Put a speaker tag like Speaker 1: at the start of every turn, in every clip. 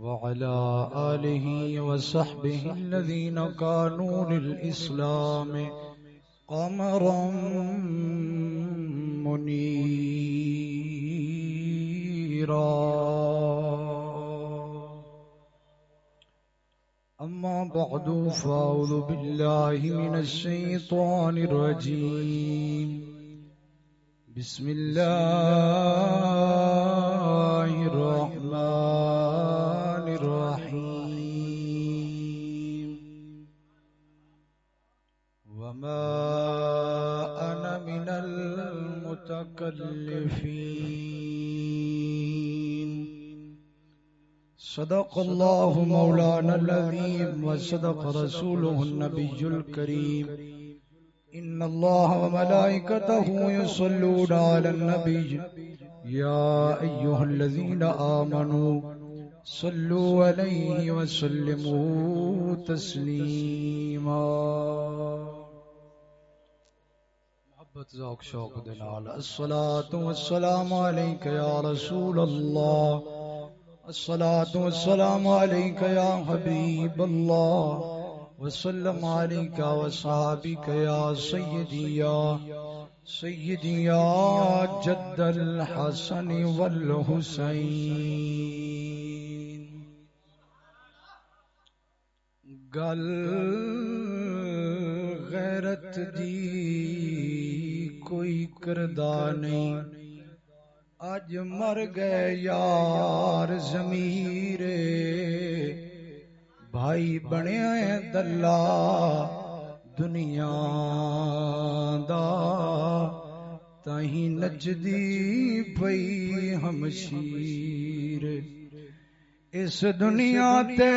Speaker 1: وعلى آله وصحبه الذين كانوا للإسلام قمرا منيرا. أما بعد، فأعوذ بالله من الشيطان الرجيم. بسم الله الرحمن أنا من المتكلفين. صدق الله مولانا الذين وصدق رسوله النبي الكريم. إن الله وملائكته يصلون على النبي. يا أيها الذين آمنوا صلوا عليه وسلموا تسليما. محبت ذوق شوق دلال الصلاة والسلام عليك يا رسول الله. الصلاة والسلام عليك يا حبيب الله. وسلم عليك وصحابك يا سيدي يا سيدي يا جد الحسن والحسين. گل غیرت دی کوئی کردہ نہیں۔ اج مر گئے یار زمیرے بھائی بنیا دلہ دنیا دا۔ تھی نچدی پئی ہمشیر اس دنیا تے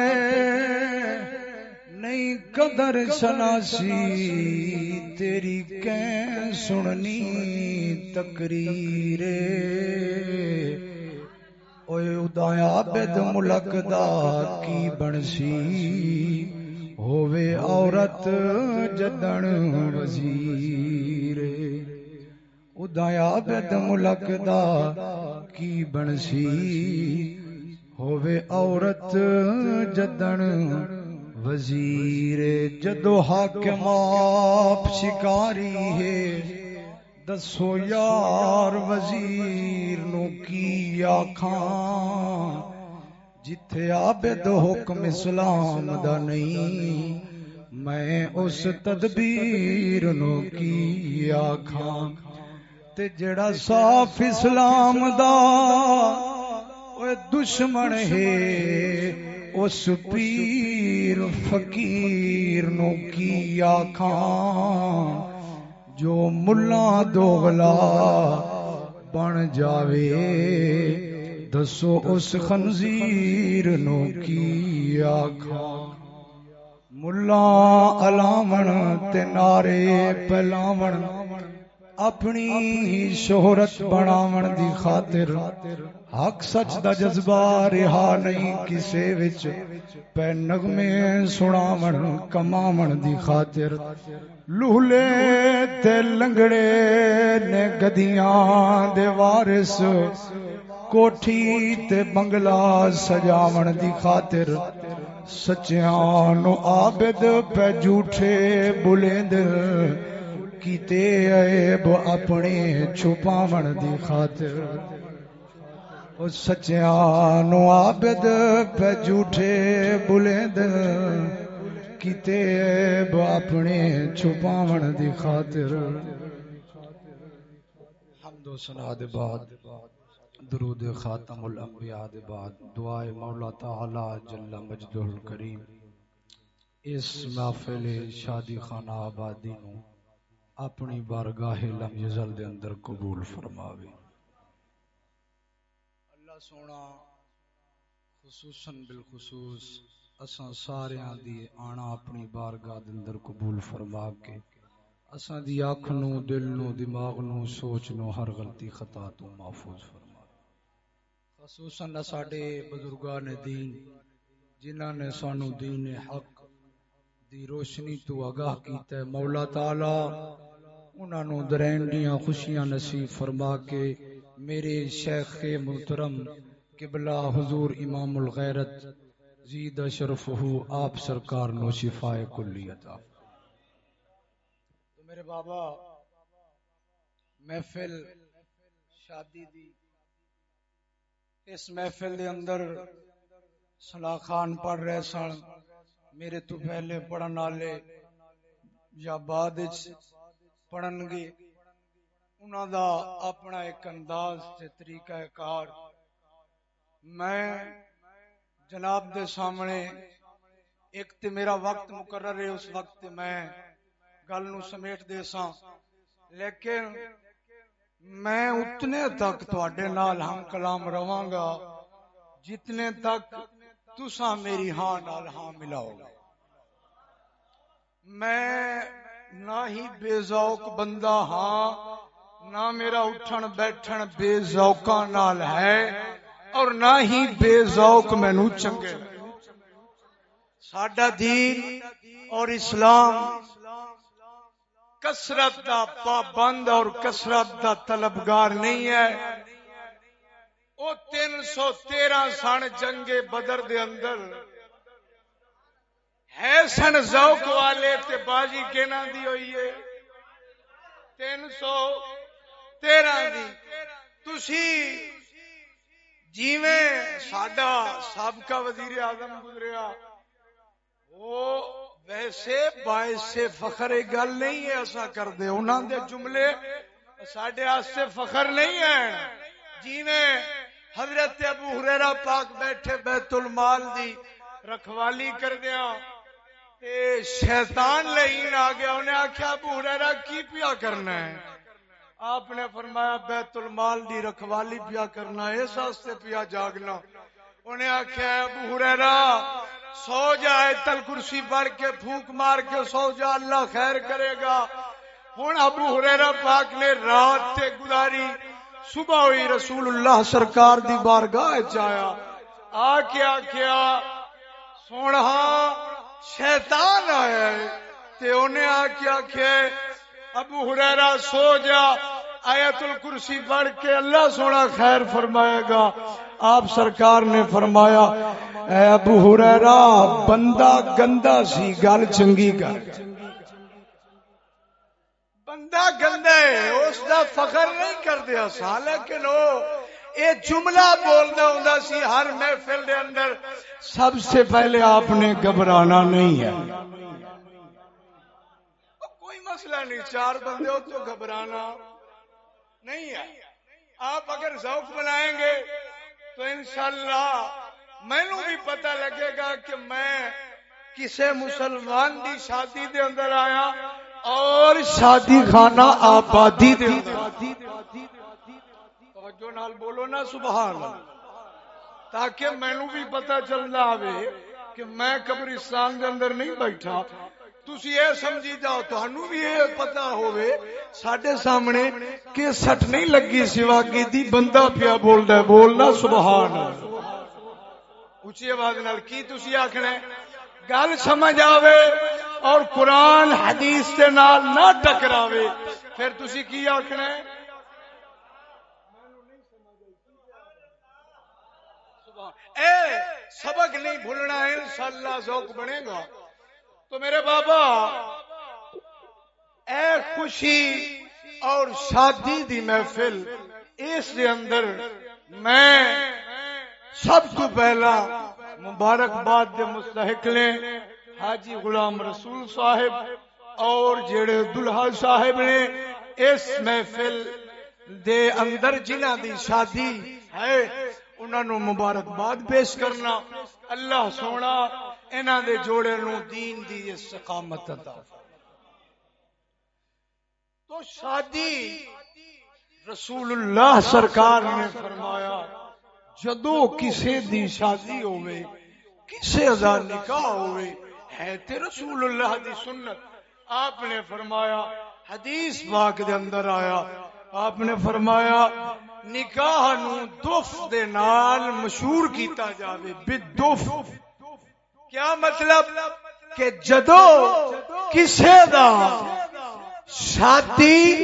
Speaker 1: نہیں قدر سناسی، تیری کہیں سننی تقریر اوے ادایا بد ملک دا کی بنسی؟ ہووے عورت جدن وزیر۔ ادایا بد ملک دا کی بنسی؟ ہووے عورت جدن وزیر جدو حاکم آپ شکاری ہے، دسو یار وزیر نو کی آخان جتھے آبد حکم اسلام دا نہیں، میں اس تدبیر نو کی آخان تے جڑا صاف اسلام دا اوے دشمن ہے، اس پیر پیر فقیر نو کی آخان جو ملا دوغلا بن جاوے، دسو اس خنزیر نو کی آخا ملا الاون تارے پلاون اپنی شہرت بناون دی خاطر، حق سچ دا جذبہ رہا نہیں کسے وچ۔ پہ نغمے سناون، کماون دی خاطر۔ لولے تے لنگڑے نے گدیاں دے وارث۔ کوٹھی تے بنگلہ سجاون دی خاطر۔ سچیاں نو عابد پہ جھوٹے بلند۔ کیتے عیب اپنے چھپاون دی خاطر۔ او سچیاں نو عابد پہ جھوٹے بلند کیتے عیب اپنے چھپاون دی خاطر۔ حمد و ثنا دے بعد، درود خاتم الانبیاء دے بعد دعائے مولا تعالی جل مجدہ الکریم۔ اس محفل شادی خانہ آبادی نو اپنی بارگاہ لم یزل دے اندر قبول فرماوے۔ اللہ سونا، خصوصاً بالخصوص، اساں سارے دی آنا اپنی بارگاہ دے اندر قبول فرما کے، اساں دی اکھ نو، دل نو، دماغ نو، سوچ نو، ہر غلطی خطا تو محفوظ فرما۔ خصوصاً ساڈے بزرگان دین، جنہاں نے سانو دین حق دی روشنی تو آگاہ کیتا ہے، مولا تعالی انہاں نو درین خوشیاں نصیب فرما کے میرے شیخ محترم قبلہ حضور امام الغیرت زید شرف آپ سرکار نو شفائے کلی عطا تو میرے بابا، محفل شادی دی۔ اس محفل دے اندر صلاح خان پڑھ رہے سن۔ میرے تو پہلے پڑھن والے یا بعد پڑھن گے انہوں دا اپنا ایک انداز تے طریقہ کار۔ میں جناب دے سامنے ایک تے میرا وقت مقرر ہے، اس وقت میں گل نو سمیٹ دے سا لیکن میں اتنے تک تواڈے نال ہم کلام رواں گا جتنے تک تسا میری ہاں نال ہاں ملاؤ گے۔ میں نہ ہی بے ذوق بندہ ہاں نہ میرا اٹھن بیٹھن بے ذوقاں نال ہے اور نہ ہی بے ذوق مینو چنگے ساڈا دین اور اسلام کسرت دا پابند اور کسرت دا طلبگار نہیں ہے وہ تین سو تیرہ سن جنگے بدر دے اندر ہے سن ذوق والے تے بازی کہنا دی ہوئی ہے۔ تین سو تیرہ دی۔ تسی جیویں ساڈا سابقہ وزیر اعظم گزریا۔ وہ ویسے باعث فخر گل نہیں ہے ایسا کر دے انہاں دے جملے ساڈے واسطے فخر نہیں ہے جیویں حضرت ابو ہریرا پاک بیٹھے بیت المال دی رکھوالی کر دیا تے شیطان لین آ گیا، انہیں آخیا ابو ہریرا کی پیا کرنا ہے؟ آپ نے فرمایا بیت المال دی رکھوالی پیا کرنا، اس واسطے پیا جاگنا۔ انہیں آخیا ابو ہریرا سو جائے تل کرسی پڑھ کے پھونک مار کے سو جا اللہ خیر کرے گا۔ ہوں ابو ہریرا پاک نے رات تے گزاری، صبح ہوئی رسول اللہ سرکار دی بارگاہ چایا آ کے آخیا سونا ہاں، شیطان آیا ہے تے انہیں آ کے آخیا ابو ہریرا سو جا، آیت الکرسی پڑھ کے اللہ سونا خیر فرمائے گا۔ آپ سرکار نے فرمایا، اے ابو ہریرا بندہ گندا سی، گل چنگی کر۔ بندہ گندا ہے، اس دا فخر نہیں کر دیا سا لیکن وہ اے جملہ بولنا ہوں سی، ہر محفل دے اندر سب سے پہلے آپ نے گھبرانا نہیں ہے۔ کوئی مسئلہ نہیں، چار بندے ہو تو گھبرانا نہیں ہے۔ آپ اگر ذوق بنائیں گے تو انشاءاللہ میں نو بھی پتہ لگے گا کہ میں کسے مسلمان دی شادی دے اندر آیا اور شادی خانہ آبادی دے اندر۔ توجہ نال بولو نا، سبحان اللہ۔ تاکہ میں نو بھی پتہ چلنا آوے کہ میں قبرستان دے اندر نہیں بیٹھا۔ تھی یہ سمجھی جاؤ تہن بھی یہ پتا ہوئے سڈے سامنے کہ سٹ نہیں لگی سوا کی دی بندہ پیا بول ہے۔ بولنا سبحان اچھی آواز نال کی تھی آخنا گل سمجھ آوے اور قرآن حدیث کے نال نہ ٹکراوے۔ پھر تھی کی آخنا اے سبق نہیں بھولنا، انشاءاللہ ذوق بنے گا۔ تو میرے بابا، اے خوشی اور شادی دی محفل، اس دے اندر میں سب کو پہلا مبارکباد دے مستحق لیں حاجی غلام رسول صاحب اور جڑے دلہا صاحب نے اس محفل دے اندر جنہ دی شادی ہے انہوں نے مبارکباد پیش کرنا۔ اللہ سونا، انہاں دے جوڑے نو دین دی استقامت عطا تو شادی رسول اللہ سرکار نے فرمایا جدو کسے دی شادی ہوئے کسے ازا نکاح ہوئے ہے تے رسول اللہ دی سنت۔ آپ نے فرمایا، حدیث پاک دے اندر آیا آپ نے فرمایا، نکاح نو دف دے نال مشہور کیتا جاوے بدف کیا مطلب؟ کہ جدو کسے دا شادی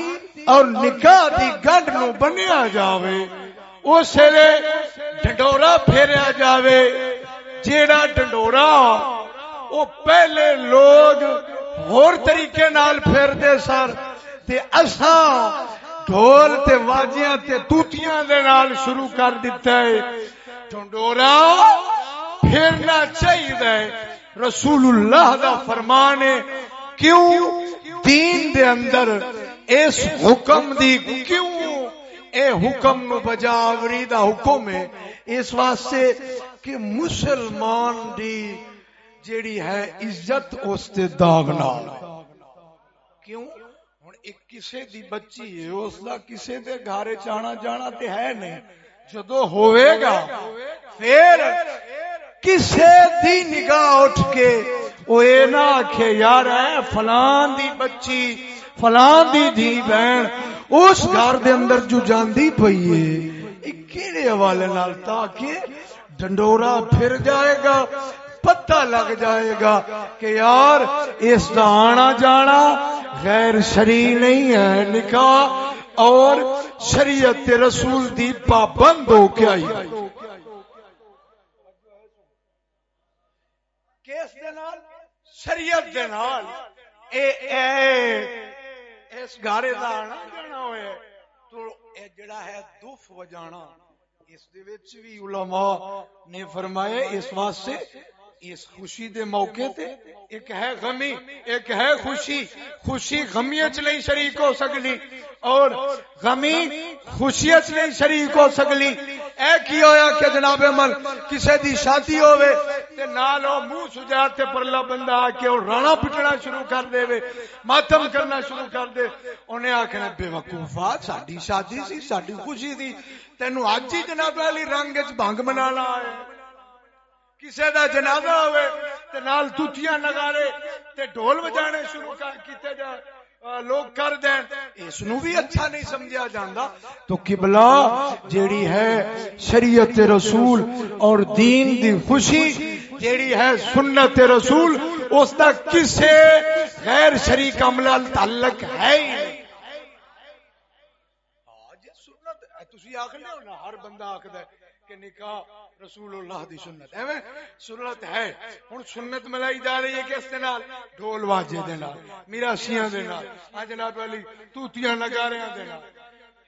Speaker 1: اور نکاح دی گنڈ نو بنیا جاوے،
Speaker 2: اس لیے ڈنڈورا پھیریا جاوے، جیڑا ڈنڈورا وہ پہلے لوگ ہور طریقے نال پھر دے سر تے اساں ڈھول تے واجیاں تے توتیاں دے نال شروع کر دیتا ہے۔ ڈنڈورا پھرنا چاہیے رسول اللہ دا فرمان ہے، کیوں دین دے اندر اس حکم دی کیوں؟ اے حکم نو بجاوری دا حکم ہے۔ اس واسطے کہ مسلمان دی جیڑی ہے عزت، اس تے داغ نال۔ کیوں؟ کسے دی بچی ہے، اس دا کسے دے گھر چانا جانا تے ہے نہیں۔ جدو ہوئے گا، پھر کسے دی نگاہ اٹھ کے وہ اے نہ آکھے، یار ہے فلان دی بچی، فلان دی دھی بہن، اس گھر دے اندر جو جاندی پئی ہے کیڑے حوالے نال تاکہ ڈنڈورا پھر جائے گا۔ پتہ لگ جائے گا کہ یار اس کا آنا جانا غیر شری نہیں ہے، نکاح، اور شریعت رسول دی پابند ہو کے آئی۔ شریعت دے نال۔ اے اے، اس گارے دا آنا جانا ہوئے۔ تو اے جڑا ہے دف وجانا، اس دے وچ بھی علماء نے فرمائے اس واسطے اس خوشی دے موقع تے ایک ہے غمی، ایک ہے خوشی خوشی غمی اچ نہیں شریک ہو سکلی اور غمی خوشی اچ نہیں شریک ہو سکلی۔ اے کی ہویا کہ جناب عمل کسے دی شادی ہوئے تے نال او منہ سجا تے پرلا بندہ آ کے اور رانا پٹنا شروع کر دے وے ماتم کرنا شروع کر دے۔ انہیں آکھنا، بے وقوفا ساڈی شادی سی، ساڈی خوشی دی تینو اج ہی جناب علی رنگ وچ بھنگ منانا ہے۔ کسی دا جنازہ ہوئے تے نال توتیاں نگارے تے ڈھول بجانے شروع کر کیتے جا لوگ کر دین۔ اس نو بھی اچھا نہیں سمجھا جاندا۔ تو قبلہ جیڑی ہے شریعت رسول اور دین دی خوشی جیڑی ہے سنت رسول، اس دا کسے غیر شریک عمل تعلق ہے ہی نہیں۔ سنت تسی آکھنے ہو نا ہر بندہ آکھدا ہے کہ نکاح رسول اللہ دی سنت۔ ہے سنت ہے۔ ہن سنت ملائی جا رہی ہے کس دے نال؟ ڈھول واجے دے نال، میراسیاں دے نال۔ اج جناب علی، توتیاں نگاریاں دے نال۔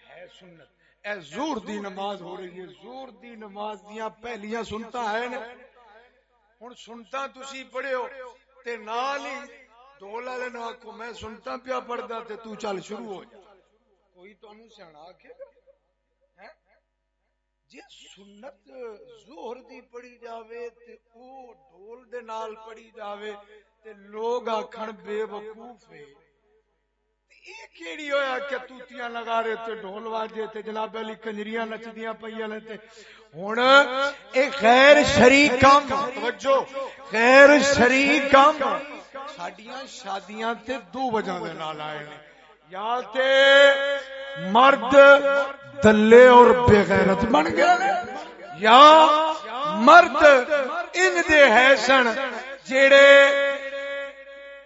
Speaker 2: ہے سنت۔ اے زور دی نماز ہو رہی ہے۔ زور دی نماز دیاں پہلیاں سنتا ہے نا۔ ہن سنتا تسی پڑھیو تے نال ہی ڈھول والے نو کو میں سنتا پیا پڑھدا تے تو چل شروع ہو جا۔ کوئی تانوں سیاںا آکھے گا؟ جی سنت زہر دی پڑی جاوے تے او ڈھول دے نال پڑی جاوے تے لوگ آکھن بے وقوف ہے۔ یہ کیڑی ہویا کہ توتیاں لگا رہے تے ڈھول واجے تے جناب علی کنجریاں نچدیاں پئیاں نے تے ہن اے غیر شریک کام توجہ، غیر شریک کام ساڈیاں شادیاں تے دو وجہ دے نال آئے نے۔ یا تے مرد دلے اور بےغیرت بن گئے یا مرد ان دے ہے سن جڑے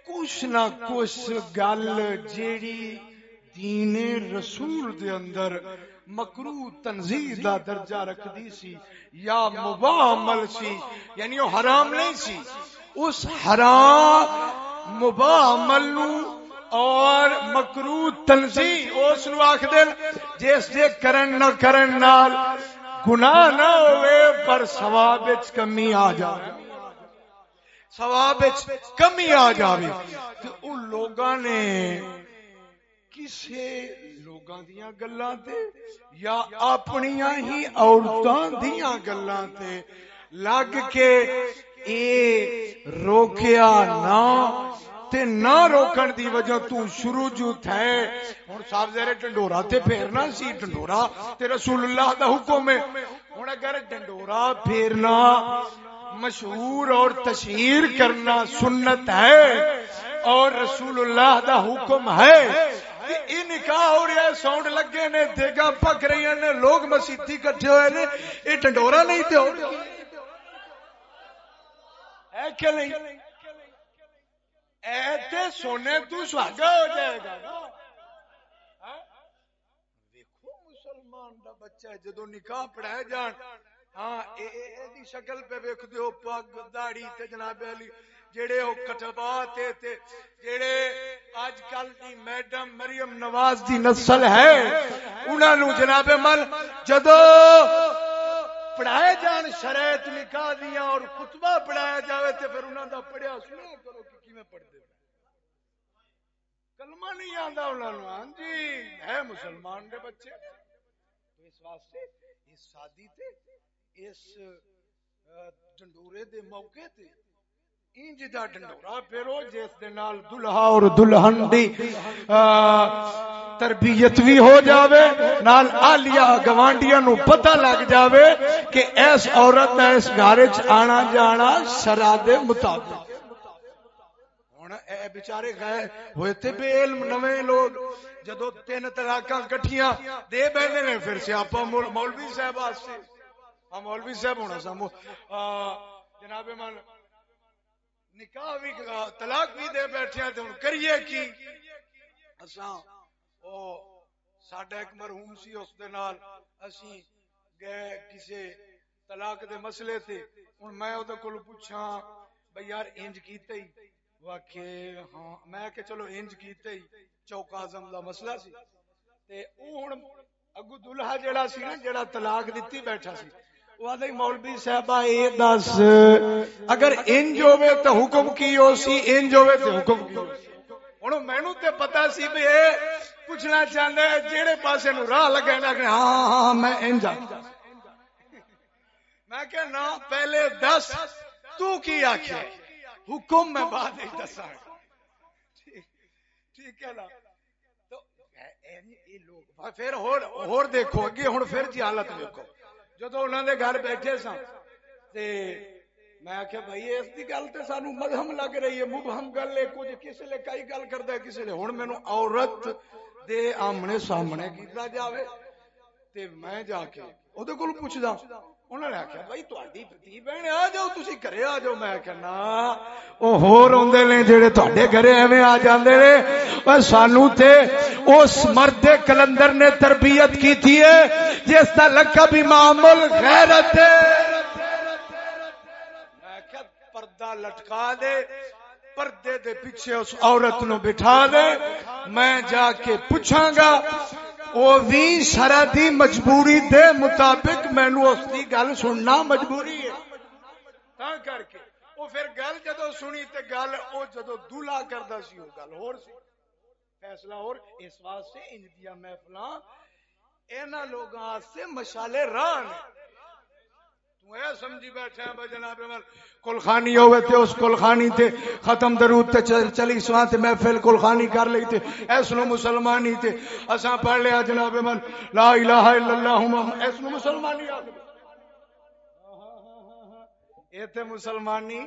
Speaker 2: کچھ نہ کچھ گل جیڑی دین رسول دے اندر مکرو تنظیر دا درجہ رکھ دی سی یا مباح عمل سی یعنی وہ حرام نہیں سی۔ اس حرام مباح عمل نو اور مکرو تنظیم اس نو آخ دل جس دے کرن نہ کرن نال گناہ نہ ہوئے، پر ثواب کمی آ جائے ثواب کمی آ جائے تو ان لوگاں نے کسے لوگاں دیاں گلاں تے یا اپنیاں ہی عورتاں دیاں گلاں تے لگ کے اے روکیا نہ تے نہ روکن دی وجہ تو شروع جو تھے۔ ہن صاحب زہرے ڈنڈورا تے پھیرنا سی، ڈنڈورا تے رسول اللہ دا حکم ہے۔ ہن اگر ڈنڈورا پھیرنا مشہور اور تشہیر کرنا سنت ہے اور رسول اللہ دا حکم ہے یہ نکاح ہو رہا ہے، ساؤنڈ لگے نے، دیگا پک رہی نے، لوگ مسیتی کٹھے ہوئے نے۔ یہ ڈنڈورا نہیں تے ہو ہے کہ نہیں؟ ایتے سونے تو سہاگا ہو جائے گا دیکھو ہاں؟ مسلمان دا بچہ جدو نکاح پڑھائے جان۔ ہاں اے دی شکل پہ ویکھ دیو پگ، داڑھی تے جناب علی، جڑے او کٹبا تے تے جڑے اج کل دی میڈم مریم نواز دی نسل ہے، انہاں نو جناب مل جدو پڑھائے جان شرائط نکاح دیاں اور خطبہ پڑھایا جاوے تے پھر انہاں دا پڑھیا سنیا کرو کہ کیویں پڑھدے کلمہ نہیں آتا انہوں ہاں جی ہے مسلمان دے بچے۔ تو اس واسطے اس شادی تے، اس ڈنڈورے دے موقع تے، انج دا ڈنڈورا پھرو جس دے نال دلہا اور دلہن دی تربیت بھی ہو جاوے، نال آلیا گوانڈیاں نو پتہ لگ جاوے کہ اس عورت دا اس گھر وچ آنا جانا شرع دے مطابق۔ اے بیچارے گئے ہوئے تے بے علم نویں لوگ، جدو تین طلاقاں کٹھیاں، دے بیٹھے نے پھر سیاپا مولوی صاحب واسطے ہاں مولوی صاحب ہونا سا جناب من نکاح بھی طلاق بھی دے بیٹھے ہیں، تو ہن کریے کی؟ اساں، او، ساڈا ایک مرحوم سی اس دے نال اسی گئے کسے طلاق دے مسئلے تے۔ ہن میں او دے کول پوچھاں، بھئی یار، انج کیتے ہی واقعی ہاں میں کہ چلو انج کیتے ہی چوک اعظم دا مسئلہ سی۔ تے او ہن اگو دلہا جڑا سی نا جڑا طلاق دتی بیٹھا سی۔ وہ آدھے مولوی صاحبہ اے دس اگر انج ہوے تے حکم کی ہو سی انج ہوے تے حکم کی ہن مینوں تے پتہ سی بھی اے پوچھنا چاہندے جڑے پاسے نو راہ لگے نا کہ ہاں،, ہاں ہاں, میں انج میں کہ نا پہلے دس تو کی آکھیا حکم میں بعد ایک دسا ٹھیک ہے نا؟ تو یعنی لوگ پھر اور دیکھو، اگے ہوں پھر جی حالت دیکھو جدو انہوں نے گھر بیٹھے سن تے میں آخیا بھائی، اس کی گل تو سانو مدہم لگ رہی ہے، مبہم گل ہے، کچھ کسی لے کئی گل کرتا ہے کسی لے۔ ہوں مینو عورت دے آمنے سامنے کیتا جاوے، تے میں جا کے وہ پوچھدا انہوں نے آخیا بھائی تھی بہن آ جاؤ تھی گھر آ جاؤ میں کہنا وہ نے جہے تے گھر ایویں آ جاندے نے سانو تے اس مرد کلندر نے تربیت کی تھی ہے جس کا لقب امام الغیرت پردہ لٹکا دے پردے دے پیچھے اس عورت نو بٹھا دے میں جا کے پوچھاں گا وہ بھی شرعی مجبوری دے مطابق مینو اس کی گل سننا مجبوری ہے۔ تا کر کے وہ پھر گل جدو سنی تے گل وہ جدو دلہا کرتا سی وہ گل ہور سی۔ فیصلہ اور اس واسطے ان دیا محفلاں اینا لوگاں سے مشالے راہ نے۔ سمجھی بیٹھے ہیں جناب کلخانی ہوئے تھے اس کلخانی تے ختم درود تے چلی سواں تے محفل کلخانی کر لئی تے ایسنو مسلمانی تے اساں پڑھ لیا جناب من لا الہ الا اللہ ایسنو مسلمانی آ اے تے مسلمانی۔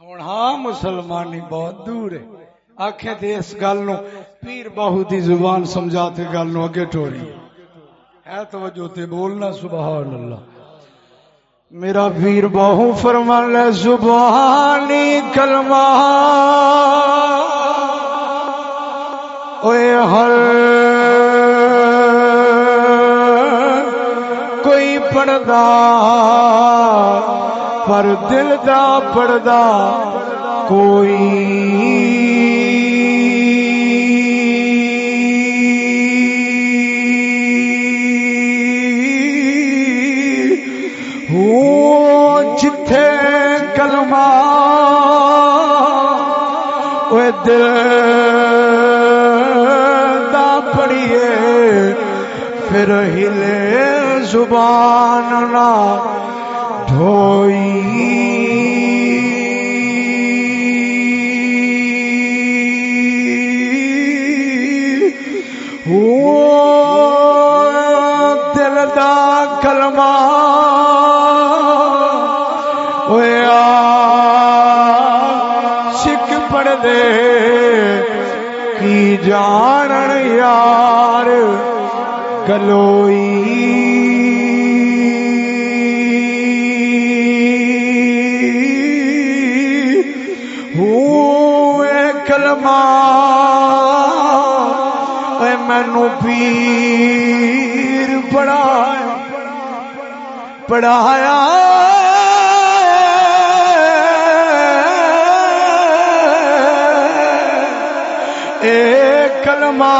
Speaker 2: سونا مسلمانی بہت دور ہے۔ آخے تے اس گل نو، پیر باہو دی زبان سمجھا سمجھاتے گل نو اگے ٹوری ہے توجہ تے بولنا، سبحان اللہ۔ میرا پیر باہو فرمان لے، زبانی کلمہ۔ اوے ہر کوئی پڑدا پر دل دا پڑدا کوئی دل دا پڑیے پھر ہلے زبان نہ ڈھوئی۔ پیر پڑھایا پڑھایا۔ اے کلمہ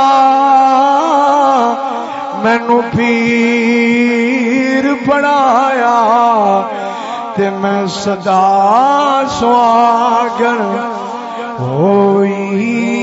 Speaker 2: مینو پیر پڑھایا تے میں صدا سواگن ہوئی۔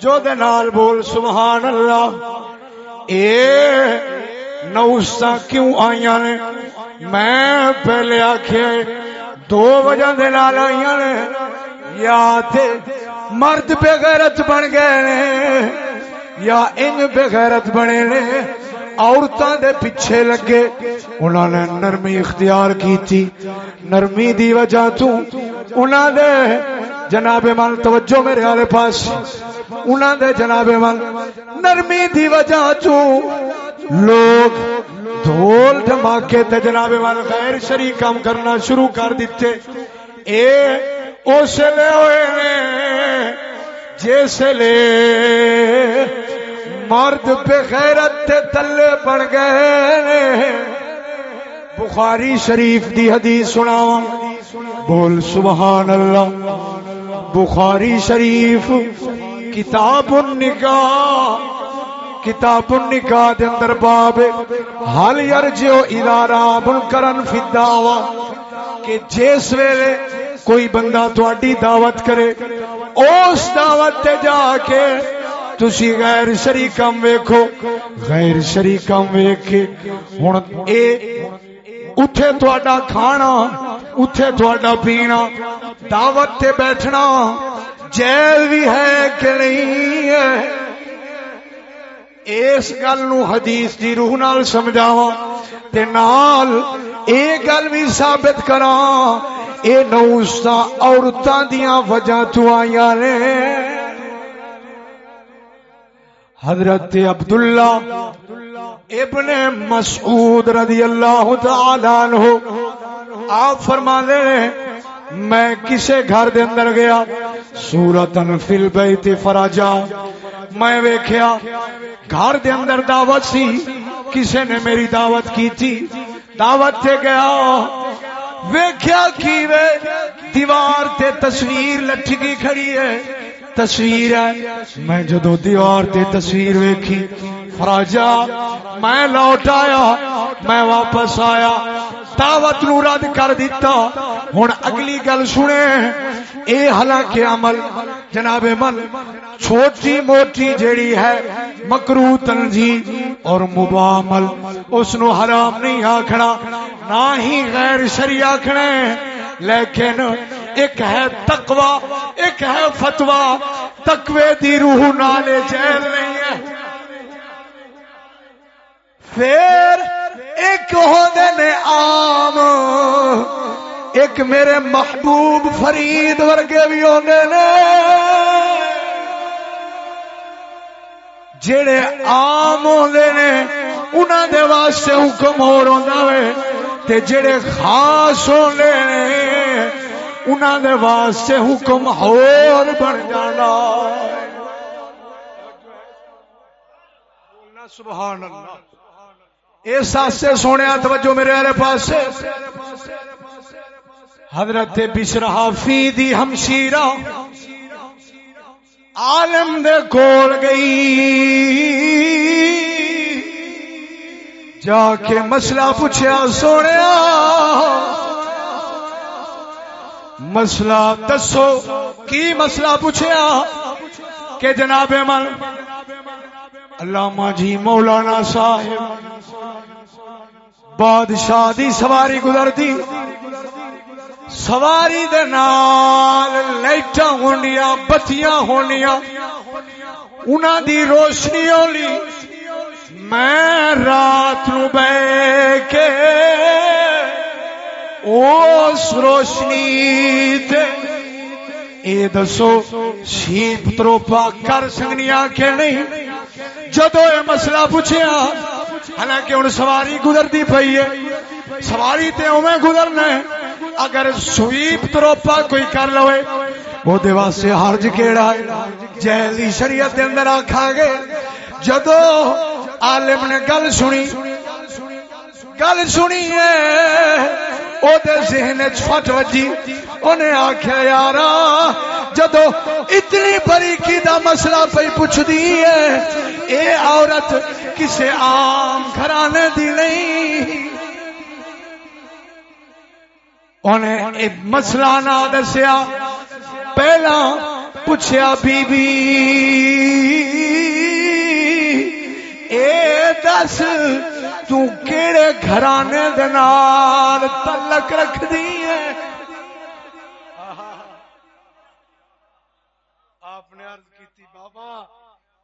Speaker 2: توجہ دے نال بول، سبحان اللہ۔ اے نوسا کیوں آئیاں نے؟ میں پہلے آکھے دو وجہ دے نال آئیاں نے۔ یا تے مرد بے غیرت بن گئے نے، یا ان بے غیرت بنے نے۔ عورتاں دے پیچھے لگے انہوں نے نرمی اختیار کی تھی نرمی دی وجہ تو انہوں نے جناب مال توجہ میرے والے پاس۔ انہوں دے جناب مال نرمی دی وجہ تو لوگ ڈھول دھماکے تے جناب مال غیر شری کام کرنا شروع کر دیتے۔ اے اس لے ہوئے نے جس لے مرد بے غیرت تے تلے بن گئے نے۔ بخاری شریف دی حدیث سناواں۔ بول سبحان اللہ، بخاری شریف، کتاب النکاح کتاب النکاح دے اندر باب حال یرجو ادارہ منکرن فی الدعوہ کہ جس ویلے کوئی بندہ تواڈی دعوت کرے، اس دعوت تے جا کے تسی غیر شریکم ویکھو۔ غیر شریکم ویکھ کے ہن اے، اٹھے تواڈا کھانا اتے تھوڑا پینا، دعوت تے بیٹھنا، جیل بھی ہے کہ نہیں ہے۔ اس گل نو حدیث دی روح نال سمجھاواں تے نال اے گل بھی ثابت کراں، اے نوسا عورتاں دیاں وجہ تو آئیاں نے۔ حضرت عبداللہ ابن مسعود رضی اللہ تعالی عنہ، آپ فرما دے میں کسے گھر دے اندر گیا سورتن فی البیت فراجا، میں ویکھیا، گھر دے اندر دعوت سی، کسے نے میری دعوت کی تھی دعوت تے گیا، ویکھیا کی وے، دیوار تے تصویر لٹکی کھڑی ہے تصویر ہے۔ میں جدو دیوار تے تصویر ویکھی فراجا میں لوٹ آیا، میں واپس آیا، دعوت نو رد کر دیتا ہن اگلی گل سنے، اے حالانکہ عمل، جناب من چھوٹی موٹی جیڑی ہے، مکرو تنظیم اور مبامل اس نو حرام نہیں آکھنا، نہ ہی غیر شریع آکھنا لیکن ایک ہے تقوی، ایک ہے فتوا تقوی دی روح نالے جیل نہیں ہے۔ پھر ایک ہوندے نے عام، ایک میرے محبوب فرید ورگے بھی ہوندے نے۔ جڑے عام ہوندے نے، انہاں دے واسطے حکم ہور ہوندا وے۔ تے جڑے خاص ہوندے نے انہاں دے واسطے حکم ہور بن جانا۔ سبحان اللہ۔ اس سے سونے توجہ میرے والے پاس حضرت بشرا فی دی ہمشیرہ عالم دے کول گئی۔ جا کے مسئلہ پوچھیا سونے مسئلہ دسو، کی مسئلہ پوچھیا؟ کہ جناب من علامہ جی مولانا صاحب، بادشاہ دی سواری گزرتی۔ سواری دے نال لائٹاں ہونیاں بتیاں ہونیاں انہاں دی روشنی ہولی میں رات نو بہ کے اس روشنی تے اے دسو شیپ تروپا کر سنگنیا کہ نہیں؟ جدو یہ مسئلہ پوچھیا، حالانکہ ہوں سواری گزرتی پئی ہے۔ سواری تے اوے گزرنا ہے۔ اگر سویپ تروپا کوئی کر لو وہ واسطے حرج کیڑا ہے؟ جہلی شریعت دے اندر آکھا گے، جدو عالم نے گل سنی۔ گل سنی ہے۔ او دے ذہن چھٹ وجی۔ انہیں آخیا یار جدو اتنی بریکی دا مسئلہ پہ پوچھ دی ہے، اے عورت کسے عام گھرانے دی نہیں۔ انہیں ایک مسئلہ نہ دسیا۔ پہلا پوچھیا بی بی اے دس، تو کیڑے گھرانے دنال تلک رکھ دی ہے آپ نے عرض کی تھی بابا،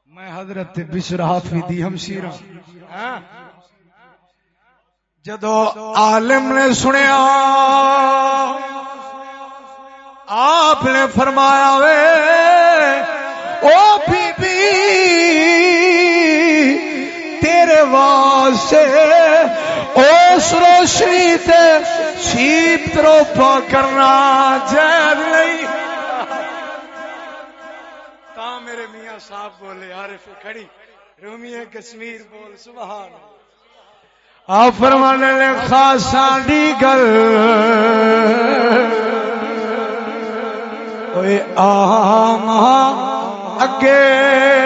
Speaker 2: میں حضرت بشر حافظی ہمشیرہ ہاں؟ جدو عالم نے سنیا، آپ نے فرمایا، وے، او بی بی تیرے واسطے اس روشنی تے شیپ تروپا کرنا جائز نہیں۔ تا میرے میاں صاحب بولے عارف کھڑی، رومی کشمیر بول، سبحان آپ فرمانے لے خاصا دی گل۔ اوے آہاں اگے اگے۔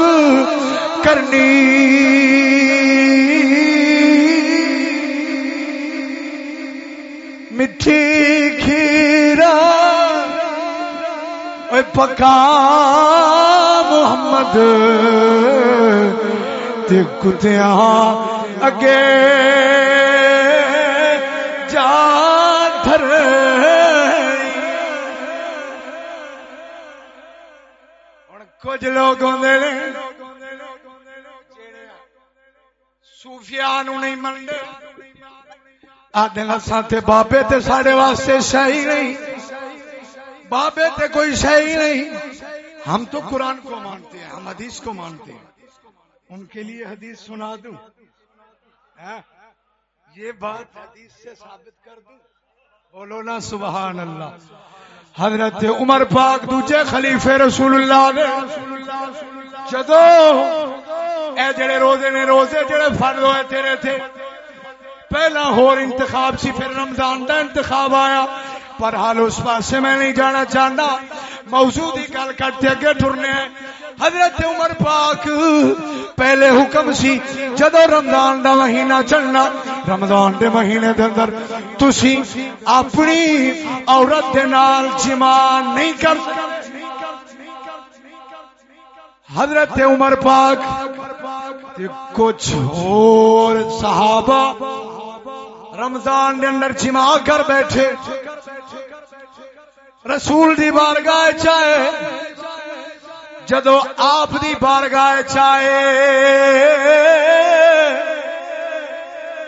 Speaker 2: مناسب کرنی۔ میٹھی کھیرا۔ پکا محمد کتیا اگے۔ کچھ لوگ سوفیا نہیں منگے آدھے لسا تے بابے تے ساڑے واسطے صحیح نہیں۔ بابے تے کوئی صحیح نہیں۔ ہم تو قرآن کو مانتے ہیں، ہم حدیث کو مانتے ہیں۔ ان کے لیے حدیث سنا دوں۔ ہاں، یہ بات حدیث سے ثابت کر دوں۔ بولو نا سبحان اللہ۔ حضرت عمر پاک دوجے خلیفے رسول اللہ دے۔ جدو اے جڑے روزے نے روزے جڑے فرض ہوئے تیرے تھے، پہلا ہور انتخاب سی، پھر رمضان دا انتخاب آیا۔ پر حال اس پاسے میں نہیں جانا چاہتا۔ موضوع دی گل کرتے اگے ٹرنے حضرت عمر پاک، پہلے حکم سی، جدو رمضان دا مہینہ چلنا، رمضان دے مہینے دے اندر تسی اپنی عورت دے نال جمع نہیں کر۔ حضرت عمر پاک کچھ اور صحابہ رمضان دے اندر جمع کر بیٹھے۔ رسول دی بارگاہ چاہے۔ جدو آپ دی بارگاہ چاہے۔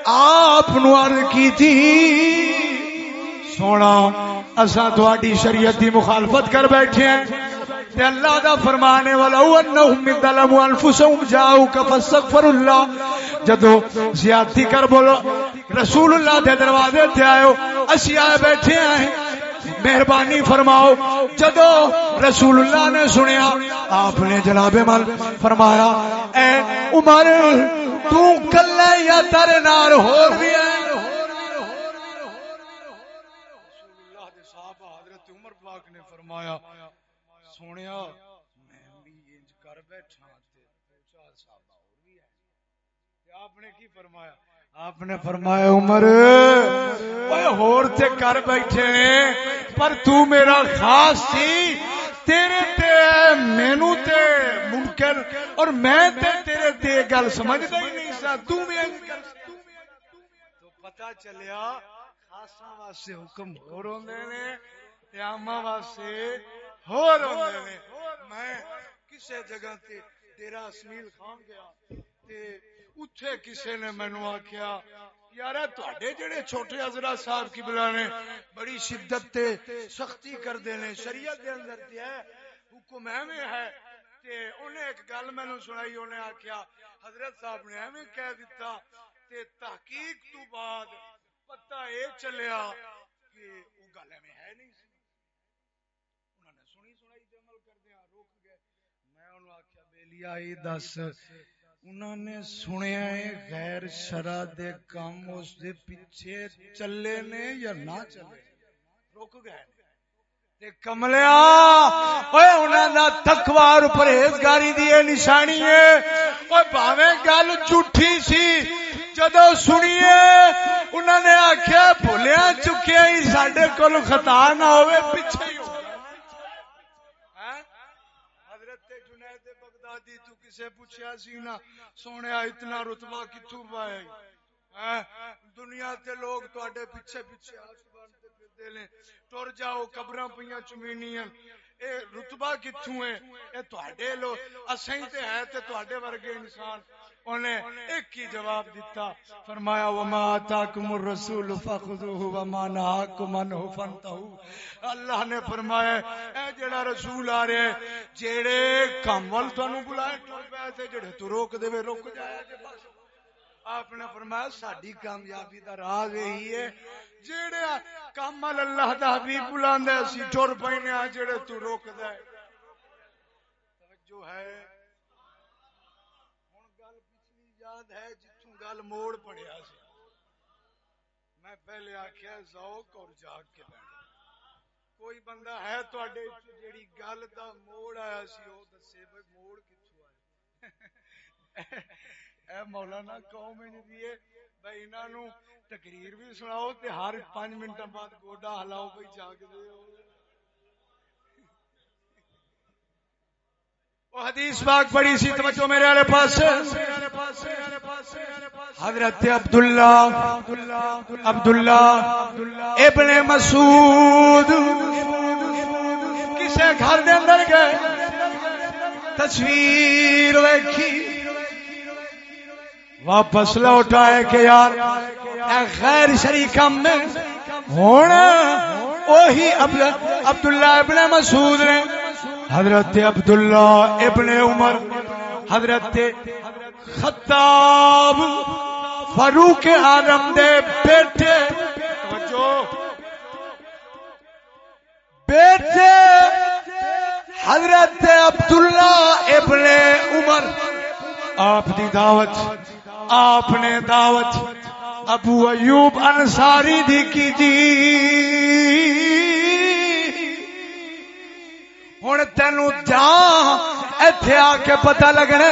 Speaker 2: آپ نرد کی تھی سونا اصا تھوڑی شریعت دی مخالفت کر بیٹھے ہیں۔ تے اللہ دا فرمانے والا او انہم من ظلموا انفسهم جاؤ فاستغفر اللہ۔ جدو زیادتی کر بولو رسول اللہ دے دروازے تے آئے، اسی آئے بیٹھے ہیں۔ مہربانی فرماؤ۔ جدو رسول اللہ نے سنیا، آپ نے جناب مل فرمایا، اے عمر، تو کلے یا تر نار ہو بھی ہے۔ رسول اللہ دے صحابہ حضرت عمر پاک نے فرمایا سونیا میں بھی انج کر بیٹھا تے پوچھا صاحب اور بھی سونے آپ نے کی فرمایا؟ آپ نے فرمایا، عمر ہور تے کر بیٹھے پر تو میرا خاص سی، تیرے تے مینو تے اور میں تے تیرے تے گل سمجھدا ہی نہیں سا، تو میں کر تو پتہ چلیا خاصا واسطے حکم ہور ہوندے نے، تے عامہ واسطے ہور ہوندے نے میں کسے جگہ تے ڈیرا اسمیل خان گیا تے اتھے کسے نے مینوں آکھیا یار تواڈے جڑے چھوٹے صاحب کی بلانے بڑی شدت تے سختی کر دینے شریعت دے اندر تے ہے حکم ایویں ہے تے ایک گل مینوں سنائی انہیں آکھیا حضرت صاحب نے ایویں کہہ دیتا تے تحقیق تو بعد پتہ اے چلیا کہ وہ گل ایویں ہے نہیں سی انہوں نے سنی سنائی تے عمل کردیا روک گئے میں انہوں آکھیا دس انہوں نے سنیا ہے غیر شرع دے کام اس دے پیچھے چلے نے یا نہ چلے رک گئے تے کملیا اوے انہاں دا تقوی اور پرہیزگاری دی یہ نشانی ہے اوے بھاویں گل جھوٹھی سی جدو سنیے انہوں نے آخیا بھولیا چکیا ہی سڈے کول خطا نہ ہوئے پیچھے ہی ہو ہاں؟ حضرت جنید بغدادی تو کسے پوچھیا سی نا سونے اتنا رتبہ کتوں پائے دنیا تے لوگ تواڈے پیچھے پیچھے آسمان تے پھردے نے۔ ٹر جاؤ، قبراں پیاں چمینیاں۔ اے رتبہ کتوں ہے؟ اے تواڈے لو۔ اسیں تے ہے تے تواڈے ورگے انسان۔ انہیں ایک ہی جواب دیتا، فرمایا، وما آتاکم الرسول فخذوه وما نهاکم عنه فانتهوا۔ اللہ نے فرمایا، اے جڑا رسول آ رہے، جڑے کام ول تانوں بلائے ٹر پے تے جڑے تو روک دے رک جائے، جے بس۔ آپ نے فرمایا، ساڈی کامیابی دا راز یہی ہے، جڑے کام اللہ دا حبیب بلاندے اسی ٹر پینے آ، جڑے تو روک دے۔ توجہ ہے۔ ہے جتوں گل موڑ پڑیا سی۔ میں پہلے آخیا ذوق اور جاگ کے بہنا کوئی بندہ ہے تواڈے جیڑی گل دا موڑ آیا سی، او دسے بھئی موڑ کتھوں آیا۔ اے مولانا قوم نے دیے بھئی انہاں نو تقریر بھی سناؤ تے ہر 5 منٹاں بعد گوڈا ہلاؤ بھئی جاگ دے۔ ہو وہ حدیث پاک بڑی سی، توجہ میرے والے پاس حضرت عبداللہ عبداللہ ابن مسعود کسے گھر دے اندر گئے؟ تصویر ویکھی۔ واپس لوٹائے کہ یار، اے خیر شریکم میں ہونا وہی عبداللہ ابن مسعود نے حضرت عبداللہ ابن عمر، حضرت خطاب فاروق آدم دے بیٹے بیٹے حضرت عبداللہ ابن عمر۔ آپ دی دعوت، آپ نے دعوت، ابو ایوب انصاری دی کی دی ہوں تین ایتھے آ کے پتا لگنا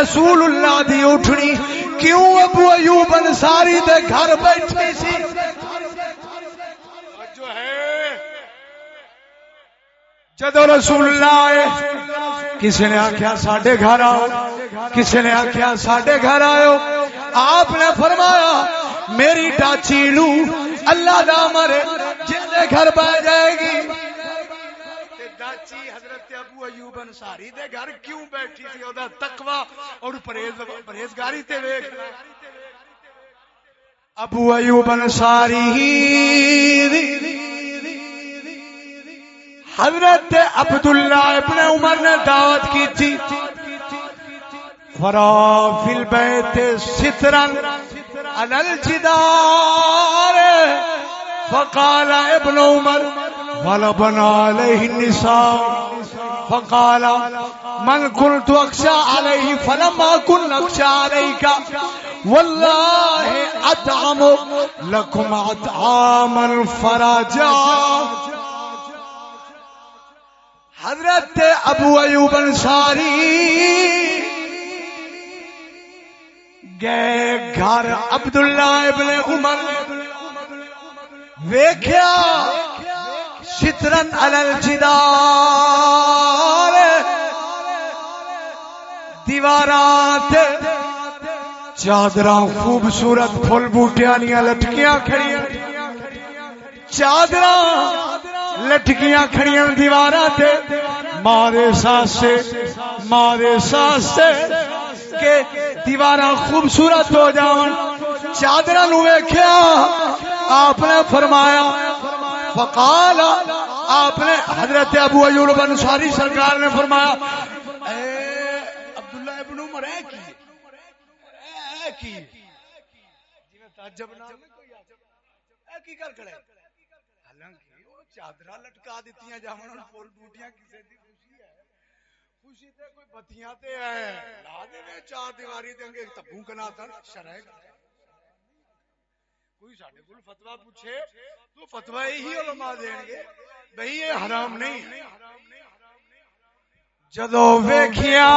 Speaker 2: رسول اللہ دی اٹھنی کیوں ابو ایوب انصاری دے گھر بیٹھی سی؟ جدو رسول اللہ آئے کسی نے آخیا سڈے گھر آؤ کسی نے آخیا سڈے گھر آؤ آپ نے فرمایا میری ڈاچی لو اللہ دا مرے جن گھر بہ جائے گی۔ ایوب انصاری دے گھر کیوں بیٹھی سی؟ او دا تقوی اور پرہیز پرہیزگاری تے ویکھ ابو ایوب انصاری حضرت عبداللہ ابن عمر نے دعوت کی تھی۔ فرا فی البیت سترن علی الجدار، فقال ابن عمر غلبنا عليه النساء۔ فقال، من كنت اخشى عليه فلما كن اخشى عليك، والله اطعم لكم اطعاما فرجا حضرت ابو ایوب انصاری گئے گھر عبداللہ ابن عمر، ویکھیا سترن علل جدار دیوارات چادر خوبصورت فل بوٹیا لٹکیاں کھڑیاں چادر لٹکیاں کھڑیاں دیوار مارے ساسے مارے ساسے کے دیوار خوبصورت ہو جان چادر ویخیا آپ نے فرمایا فقال، آپ نے حضرت ابو ایوب انصاری سرکار نے فرمایا عبداللہ ابن عمر کی؟ کی؟ تعجب کی کر کھڑے حالانکہ لٹکا دیتی جاون پھول بوٹیاں کسے دی خوشی ہے۔ خوشی تے کوئی بتیاں تے ہے۔ لا دے چار دیواری تبو کنا تھا شرع کوئی ساڈے کول فتوا پوچھے، تو فتوا ہی علماء دیں گے بھئی یہ حرام نہیں۔ جدو ویکھیا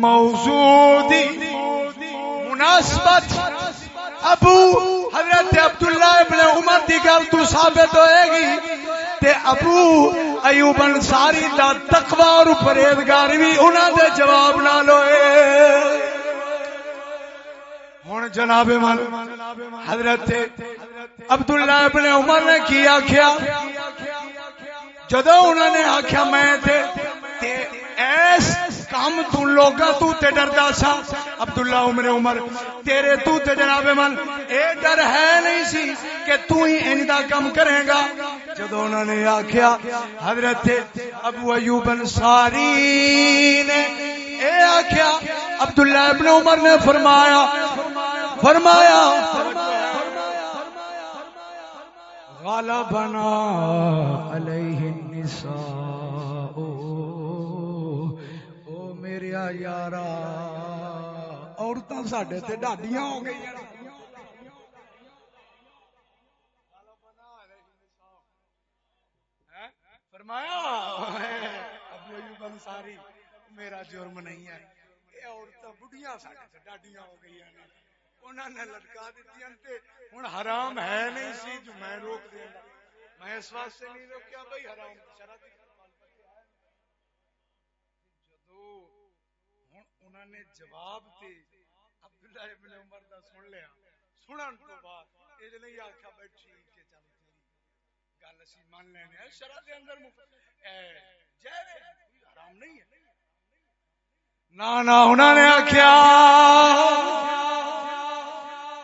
Speaker 2: موضوع مناسبت ابو حضرت عبداللہ ابن عمر دی گل تو ثابت ہوئے گی۔ تے ابو ایوب انصاری دا تقوی اور پرہیزگاری بھی انہاں دے جواب نال ہوئے۔ ہن جناب مل حضرت عبداللہ ابن عمر نے کی آکھیا؟ جدو انہوں نے آکھیا میں تے ایس کام تو لوگا تو تے ڈردا سا۔ عبداللہ عمر عمر، تیرے تو تے جناب من۔ اے ڈر ہے نہیں سی کہ تو ہی ان دا کم کرے گا۔ جدو انہوں نے آکھیا، حضرت ابو ایوب انصاری نے اے آکھیا، عبداللہ ابن عمر نے فرمایا فرمایا غالبنا علیہ النساء۔ او میرے یارا عورتاں ساڈے تے ڈاڈیاں ہو گئی فرمایا ابو ایوب انصاری میرا جرم نہیں ہے یہ عورتاں بڑھیاں ساڈے تے ڈاڈیاں ہو گئی ہیں انہوں نے لٹکا دیتی ہوں حرام ہے نہیں سی جو میں روک دیا میں اس واسطے نہیں روکیا بھائی حرام جدو ہوں انہوں نے جواب تے عبداللہ ابن عمر دا سن لیا۔ سنن تو بعد یہ نہیں آخیا بھائی ٹھیک ہے چلو تیری گل اسی مان لینے شرح دے اندر جے حرام نہیں ہے۔ نہ انہوں نے آخیا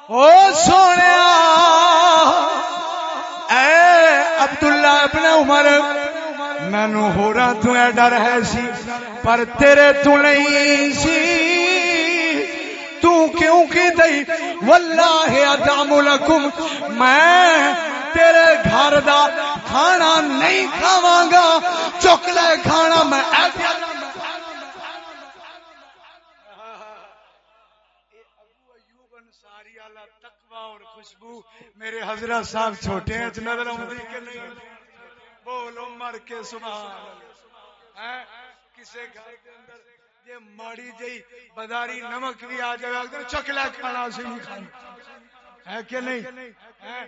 Speaker 2: او سونے اے، عبداللہ ابن عمر مینو ہو رہا تو ڈر ہے سی۔ پر تیرے تو نہیں سی۔ تو کیوں کی دئی واللہ ادام لکم۔ میں تیرے گھر دا کھانا نہیں کھاواں گا۔ چک لے کھانا میں ایسا خوشبو میرے حضرت صاحب چھوٹے ہیں، نظر آؤں کہ نہیں؟ بولو، مر کے سبحان اللہ۔ کسے گھر کے اندر یہ ماڑی جئی بداری نمک بھی آ جائے اگر چکلا کھانا سے نہیں کھانا ہے کہ نہیں؟ ہے؟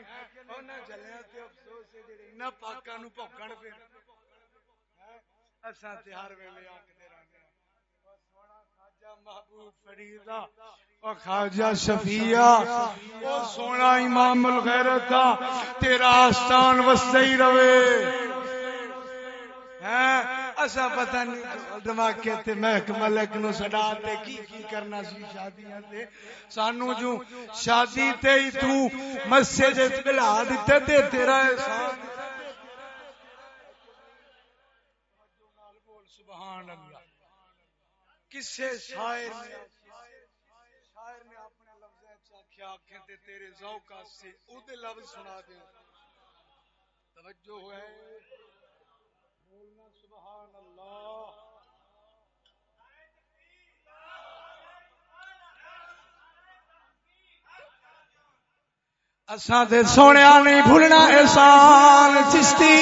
Speaker 2: نہ جلیا تے افسوس ہے جڑے نہ پاکاں نو بھوکن پھر اساں تیار ویلے آ کے ہاں۔ او سونا خواجہ محبوب فریدا او خواجہ شفیع او سونا امام الغیرت تھا تیرا آستان وسطی رہے۔ ہاں، ایسا پتہ نہیں دماغے تے محک ملک نو سڈا تے کی کی کرنا سی شادیاں تے۔ سانو جو شادی تے ہی تو مسجد بلا دتے تے تیرا احسان۔ سبحان اللہ کسے شاعر نے کیا آنکھیں تے تیرے ذوقہ سے او دے لفظ سنا دے توجہ ہے بولنا سبحان اللہ۔ اساں تے سونیا نہیں بھولنا احسان چشتی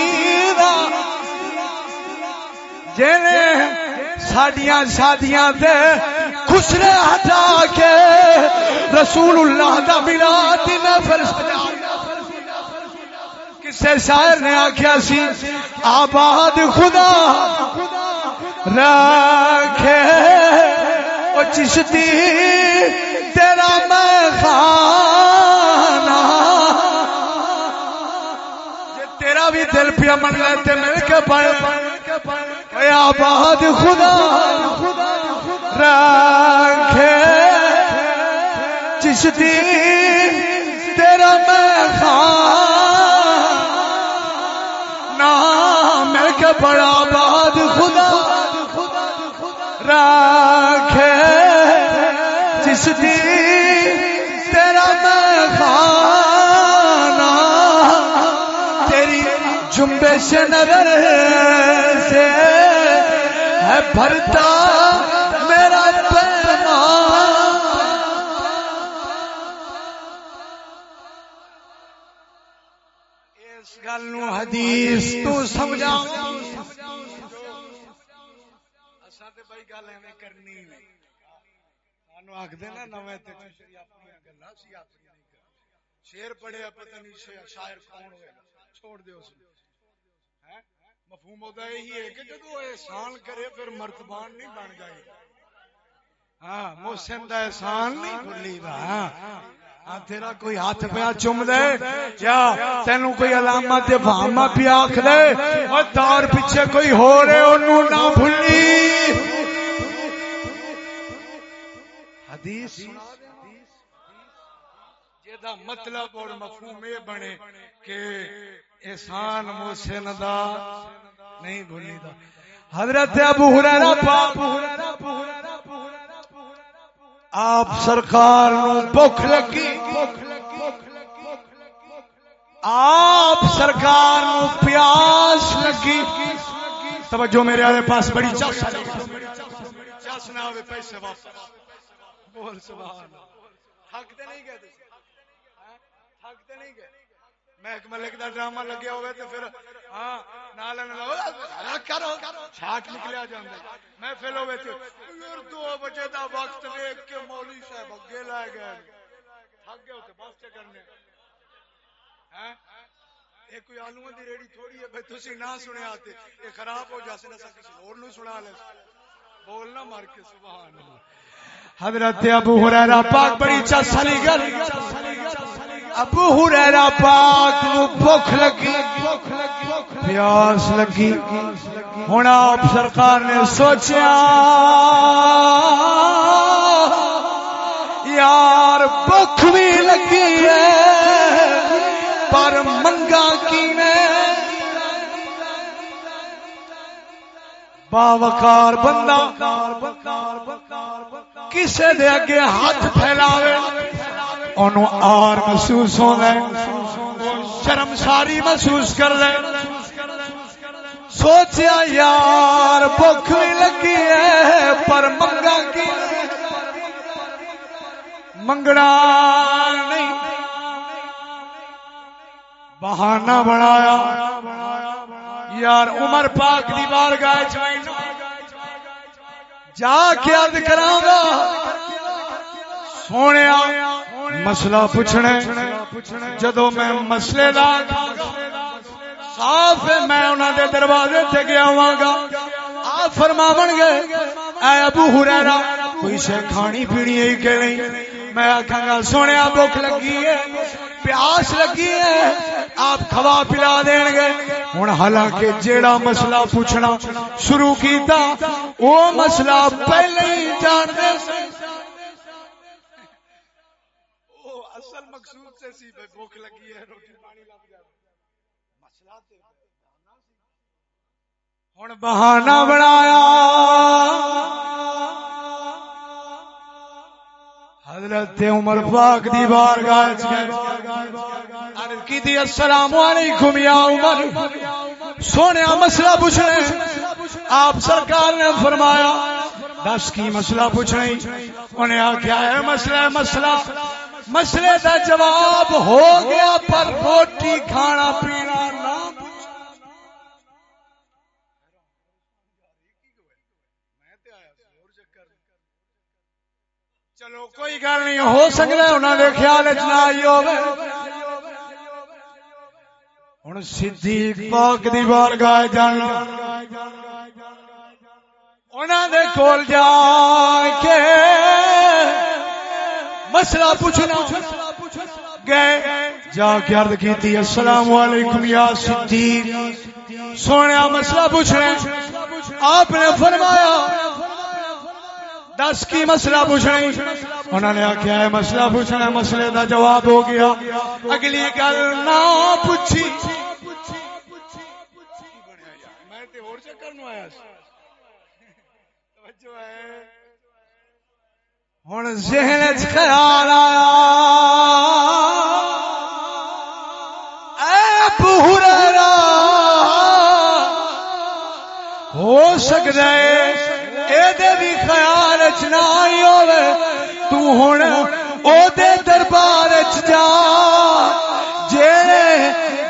Speaker 2: دا۔ جنے ساڈیاں شادیاں تے خسرے ہٹا کے رسول اللہ دا ملاد میں فرشتہ کسے شاعر نے آخیا سی، آباد خدا رکھے وہ چشتی تیرا میں خانہ جے تیرا بھی دل پیا من گئے تے مل کے پائے اے آباد خدا رکھے چشتی تیرا میں خانہ کے بڑا آباد خدا رکھے جس دی تیرا میں خانہ تیری جنبش نظر سے ہے بھرتا میرا پیمان اس گل نو حدیث تو سمجھا اساں تے بھائی گل ایویں کرنی نہیں سانو آکھدے نا نویں اپنی گلاں سی اپنی نہیں کرنی شعر پڑھیا پتہ نہیں شاعر کون ہوئے چھوڑ دے اس مفہوم ہوتا یہی ہے کہ جدو احسان کرے پھر مرتبان نہیں بن جائے ہاں محسن دا احسان نہیں بھولی دا تیرا کوئی ہاتھ پہ چم دے۔ یا تینو کوئی علامت فاما پہ آخ دے۔ اور دار پیچھے کوئی ہو رہے انہوں نہ بھولی حدیث جیدہ مطلب اور مفہوم یہ بنے کہ احسان محسن دا نہیں بھولی دا حضرت ابو ہریرہ پاک آپ سرکار بھوک لگی۔ آپ سرکار پیاس لگی۔ توجہ میرے آدھے پاس بڑی چس چس نہ ہوئے پیسے واپس بول سبحان حق تے نہیں گئے حق تے نہیں گئے محکمہ لگ دا ڈرامہ لگیا ہوئے تو پھر ہاں نال نال کرو چھاٹ نکلیا جاندا میں پھر ہوئے تو یار دو بجے دا وقت ویکھ کے مولوی صاحب اگے لے گئے۔ تھک گئے تے بس کرنے۔ ہیں یہ کوئی آلو دی ریڑی تھوڑی ہے، بھائی تسی نہ سنے آتے یہ خراب ہو جاسے نہ کسی اور نو سنا لے۔ بولنا مار کے، سبحان اللہ۔ حضرت ابو ہریرہ پاک بڑی چا چسلی گل ابو ہریرہ پاک نو بھوک لگی، پیاس لگی۔ ہن آپ سرکار نے سوچیا، یار بھوک بھی لگی ہے، پر منگا کی نے؟ باوکار بندہ، کسے دے اگے ہاتھ پھیلاوے؟ انہوں آر محسوس ہو گئے شرم ساری محسوس کر لے سوچیا یار، بھوک بھی لگی ہے، پر منگا کی؟ منگنا نہیں۔ بہانہ بنایا۔ یار، عمر پاک دی بار گائے جا کے ارد کرا سونے مسئلہ پوچھنے جدو میں مسئلے دا صاف میں انہوں دے دروازے تے گیا ہوا گا آپ فرماون گے، اے ابو ہریرہ، کوئی شے کھانی پینی ہے کہ نہیں؟ میں آکھاں گا سونے بھوک لگی ہے، پیاس لگی ہے، آپ کھوا پلا دین گے۔ ہوں حالانکہ جیڑا مسئلہ پوچھنا شروع کیتا وہ مسئلہ پہلے ہی جان دے۔ سے سی بھوک لگی ہے روٹی پانی لگ جائے۔ مسئلہ ہوں بہانہ بنایا۔ حضرت عمر پاک دی بارگاہ عرض کی دی السلام علیکم یا عمر۔ سونے مسئلہ پوچھنے آپ سرکار نے فرمایا دس کی مسئلہ پوچھنے انہیں آخیا ہے مسئلہ مسئلہ۔ مسئلے دا جواب ہو گیا پر روٹی کھانا پینا نہ چلو، کوئی گل نہیں، ہو سکتا انہوں نے خیال چنا ہوں صدیق پاک دی بارگاہ جانا انہاں دے کول جا کے مسئلہ پوچھنا۔ گئے۔ جا کے عرض کیتی السلام علیکم یا صدیق۔ سونے مسئلہ پوچھنا آپ نے فرمایا دس کی مسئلہ پوچھنا انہوں نے آخیا ہے مسئلہ پوچھنا مسئلے دا جواب ہو گیا۔ اگلی گل نہ پوچھی۔ ہوں ذہن خیال آیا ہو سکتا ہے یہ بھی خیال چ ہوں او دے دربار جا جے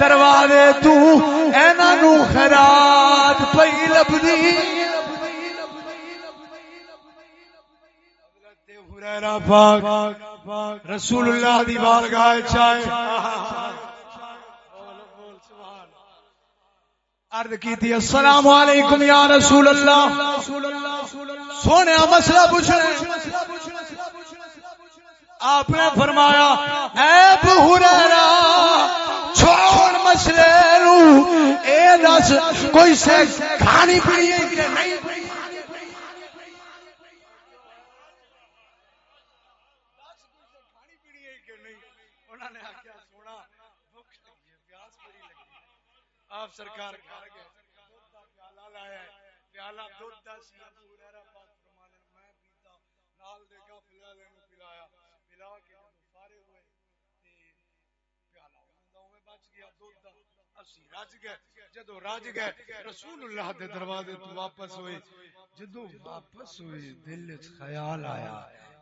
Speaker 2: دروازے تو اینا نو خیرات پئی لبدی ہریرا پاک رسول اللہ دی بارگاہ چائے۔ عرض کی السلام علیکم یا رسول اللہ سونے مسئلہ پوچھنا آپ نے فرمایا، اے بہرا چھوڑ مسئلے نو۔ اے دس، کوئی سے کھانی پڑی کہ نہیں؟ آپ سرکار پیالہ دودھ دا سی۔ ابو ہریرہ پاک فرمانے میں پیتا نال دے گا فلالے نو پلایا۔ پلا کے جب فارغ ہوئے تے پیالہ ہوندا میں بچ گیا دودھ دا اسی رج گئے۔ جدو رج گئے رسول اللہ دے دروازے تو واپس ہوئے۔ جدو واپس ہوئے دل وچ خیال آیا۔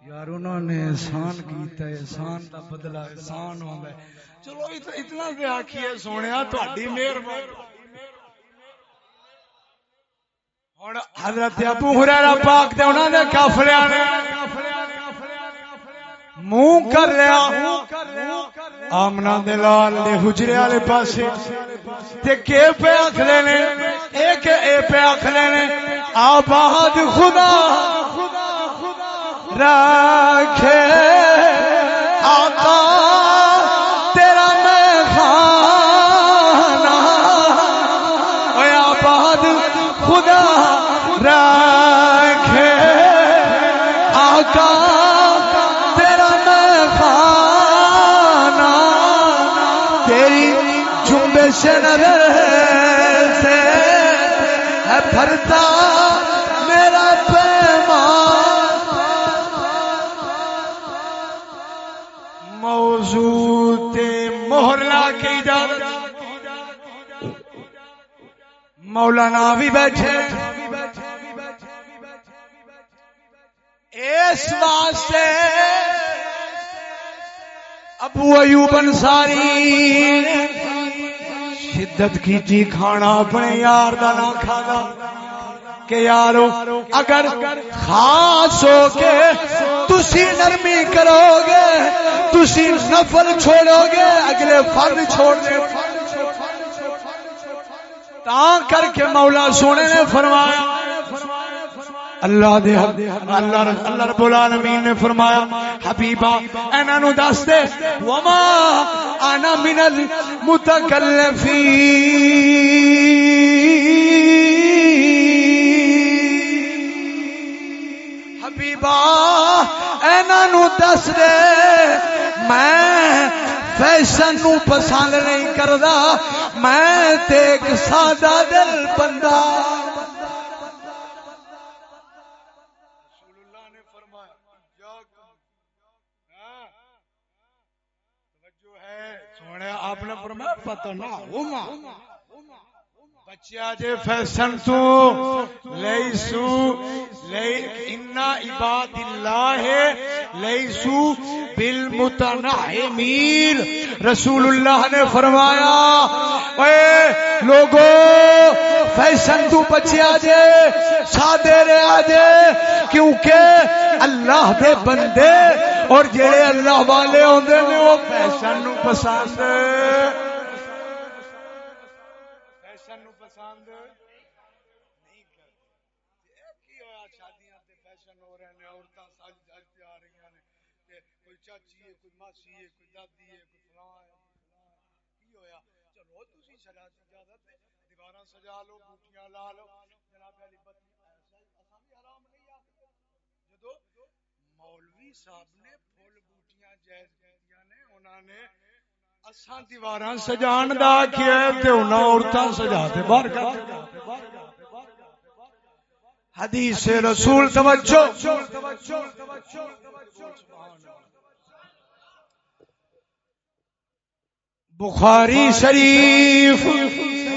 Speaker 2: یار انہوں نے احسان کیتا ہے، احسان دا بدلہ احسان ہوندا ہے۔ چلو، اتنا تے آکھیے، سونیا، تہاڈی مہربانی۔ حضرت ابو ہریرہ پاک تے انہاں دے قافلے نے منہ کر لیا۔ آمنا دلال دے حجرے والے پاسے۔ تے کے پہ اکھلے نے؟ اے ایک اے پہ اکھلے نے؟ آباد خدا۔ رکھے آقا، تیرا میں خانہ۔ اے آباد، خدا رکھے آقا، تیرا میں خانہ۔ تیری جنبش نظر سے ہے بھرتا مولانا بھی بیٹھے۔ اس واسطے ابو ایوب انصاری شدت کی جی کھانا اپنے یار دا نہ کھانا۔ کہ یارو، اگر خاص ہو کے تسی نرمی کرو گے تسی نفل چھوڑو گے اگلے فرد چھوڑ دے کر کے مولا سونے نے فرمایا، اللہ دے اللہ اللہ رب العالمین نے فرمایا، حبیبا انہاں نو دس دے، وما انا من المتکلفین۔ حبیبا انہاں نو دس دے، میں فیشن نو پسند نہیں کردا، میں تے ایک سادہ دل بندہ۔ ہاں۔ آپ نے فرمایا، پتہ نہ ہوما۔ بچیا جے فیشن تو لیسو لی انا عباد اللہ لیسو بالمتنعمین رسول اللہ نے فرمایا اے لوگو فیشن تو بچیا جے، سادے رہا جے، کیونکہ اللہ دے بندے اور جڑے اللہ والے ہوندے نے، وہ فیشن نو پسند فیشن نو پسند نہیں کرتے کی ہوا شادیاں تے فیشن ہو رہے ہیں عورتاں سج سج کے آ رہی ہیں تے کوئی چاچی ہے کوئی ماسی ہے کوئی دادی ہے کوئی فلاں ہے کی ہویا چلو تسی سجا اجازت دیواراں لو بوٹیاں لا لو جناب علی بتی ایسا اساں بھی حرام نہیں آکھتے جدو مولوی صاحب نے پھول بوٹیاں، جائز کیتیاں نے، انہاں نے اساں دیواراں سجان دا کیا تے انہاں عورتاں سجا تے باہر کر حدیث رسول، توجہ۔ بخاری شریف۔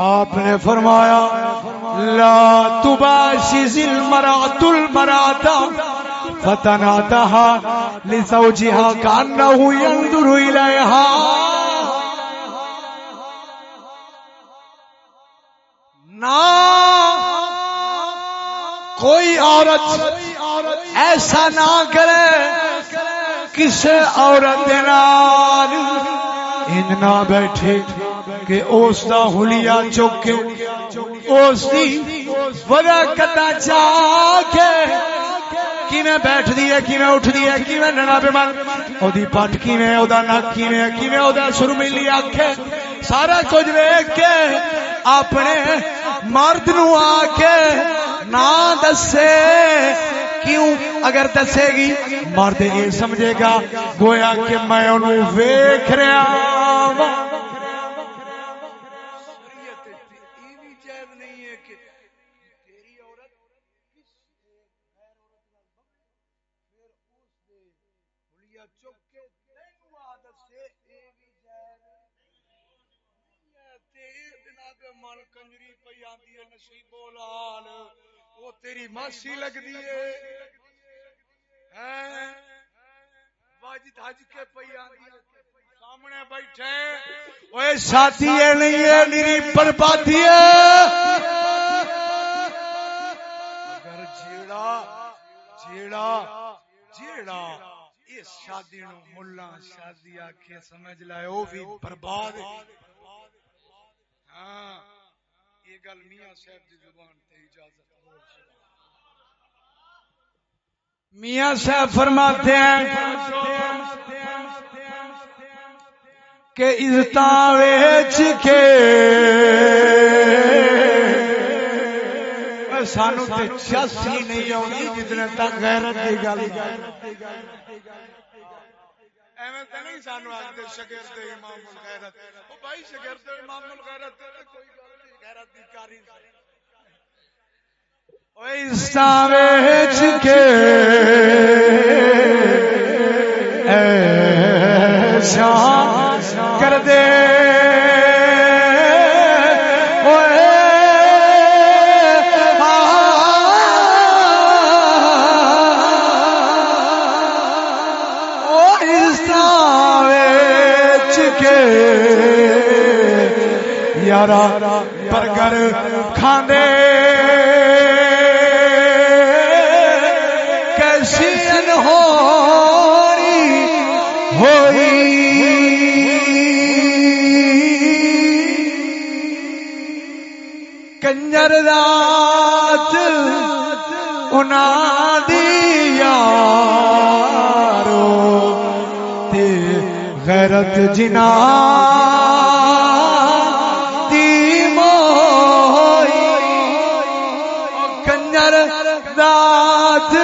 Speaker 2: آپ نے فرمایا، لا تباشز المرات المراتا فتناتها لزوجها كأنه ينظر إليها نا کوئی عورت ایسا نہ کرے کسے عورت نال۔ ان نہ بیٹھے۔ کہ اس دا حلیہ چک کے اس دی ودا کتا چاہ کے کیویں بیٹھ دی ہے، کیویں اٹھ دی ہے، کیویں ننا پہ من۔ او دی پٹ کیویں، او دا نک کیویں کیویں او دا سرمیلی اکھ سارا کچھ ویکھ کے اپنے مرد نو آ کے نہ دسے۔ کیوں؟ اگر دسے گی، مرد یہ سمجھے گا، گویا کہ میں انہوں ویکھ رہا ہوں تیری ماسی لگ دی واجد حج کے پی سامنے بیٹھے۔ ساتھی نہیں ہے میری بربادی اگر جیڑا جیڑا جیڑا اس شادی نو ملا شادی آکھے سمجھ لائے وہ بھی برباد ہاں یہ گل میاں صاحب دی زبان تے اجازت۔ میاں صاحب فرماتے ہیں کہ عزت ویچ کے سانو تے چاسی نہیں آئی جتنے تک غیرت کی گل ایویں تے نہیں سانو آخر شگرد امام الغیرت۔ او بھائی شگرد امام الغیرت کوئی غیرت دی کاری ویچ کے ایسا کر دے۔ یارا برگر کھانے۔ غیرت جنا کنجر داد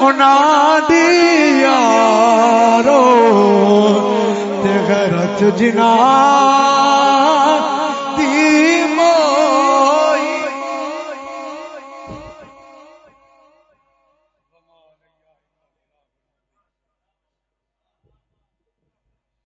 Speaker 2: انا رو تے غیرت جنا